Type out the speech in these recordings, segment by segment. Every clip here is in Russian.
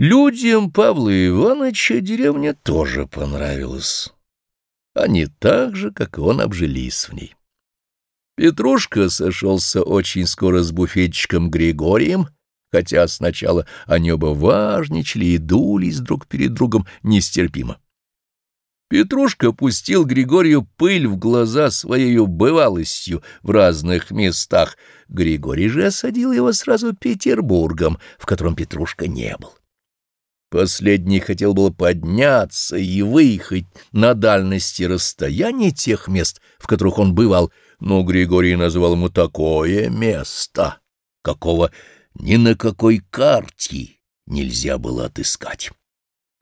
Людям Павла Ивановича деревня тоже понравилась. Они так же, как и он, обжились в ней. Петрушка сошелся очень скоро с буфетчиком Григорием, хотя сначала они оба важничали и дулись друг перед другом нестерпимо. Петрушка пустил Григорию пыль в глаза своей бывалостью в разных местах. Григорий же осадил его сразу Петербургом, в котором Петрушка не был. Последний хотел было подняться и выехать на дальности расстояния тех мест, в которых он бывал, но Григорий назвал ему такое место, какого ни на какой карте нельзя было отыскать.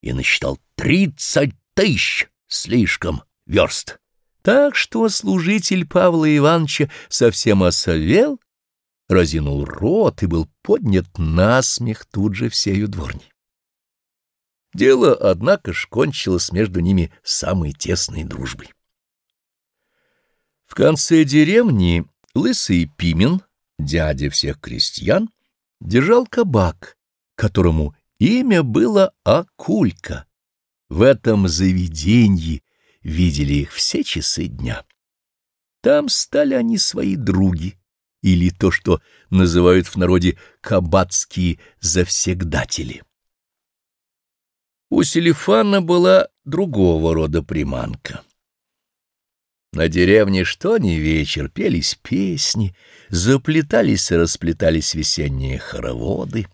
И насчитал тридцать тысяч слишком верст. Так что служитель Павла Ивановича совсем осовел, разинул рот и был поднят на смех тут же всею дворней. Дело, однако ж, кончилось между ними самой тесной дружбой. В конце деревни лысый Пимен, дядя всех крестьян, держал кабак, которому имя было Акулька. В этом заведении видели их все часы дня. Там стали они свои други, или то, что называют в народе кабацкие завсегдатели. У Селифана была другого рода приманка. На деревне что ни вечер пелись песни, заплетались и расплетались весенние хороводы.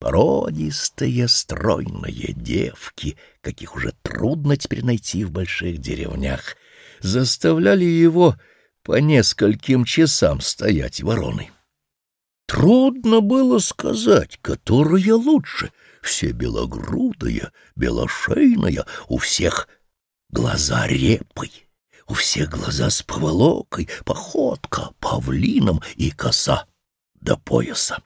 Породистые, стройные девки, каких уже трудно теперь найти в больших деревнях, заставляли его по нескольким часам стоять вороной. Трудно было сказать, которая лучше — все белогрудая, белошейная, у всех глаза репой, у всех глаза с поволокой, походка павлином и коса до пояса.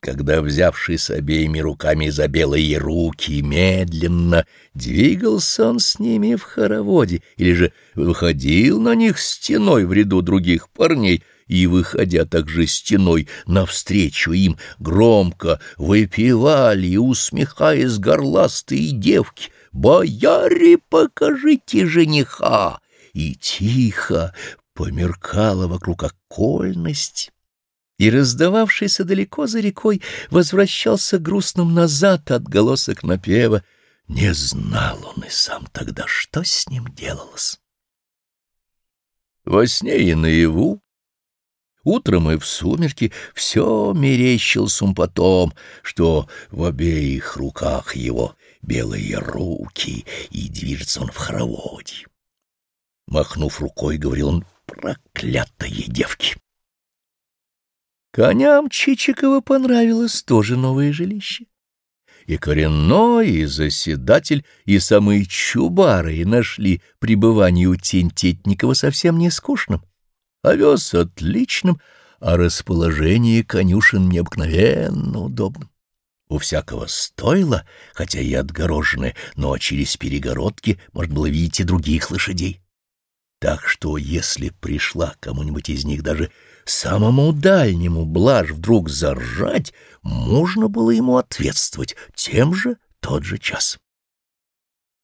Когда, взявшись обеими руками за белые руки, медленно двигался он с ними в хороводе или же выходил на них стеной в ряду других парней — и, выходя также стеной навстречу им, громко выпивали, усмехаясь горластые девки, «Бояре, покажите жениха!» И тихо померкала вокруг окольность, и, раздававшийся далеко за рекой, возвращался грустным назад от голосок напева. Не знал он и сам тогда, что с ним делалось. Во сне и наяву Утром и в сумерки все мерещил сумпотом, что в обеих руках его белые руки, и движется он в хороводе. Махнув рукой, говорил он, проклятые девки. Коням Чичикова понравилось тоже новое жилище. И коренной, и заседатель, и самые чубары нашли пребывание у Тентетникова совсем не скучным овес отличным, а расположение конюшен необыкновенно удобным. У всякого стойло, хотя и отгороженное, но через перегородки можно было видеть и других лошадей. Так что, если пришла кому-нибудь из них даже самому дальнему блажь вдруг заржать, можно было ему ответствовать тем же тот же час.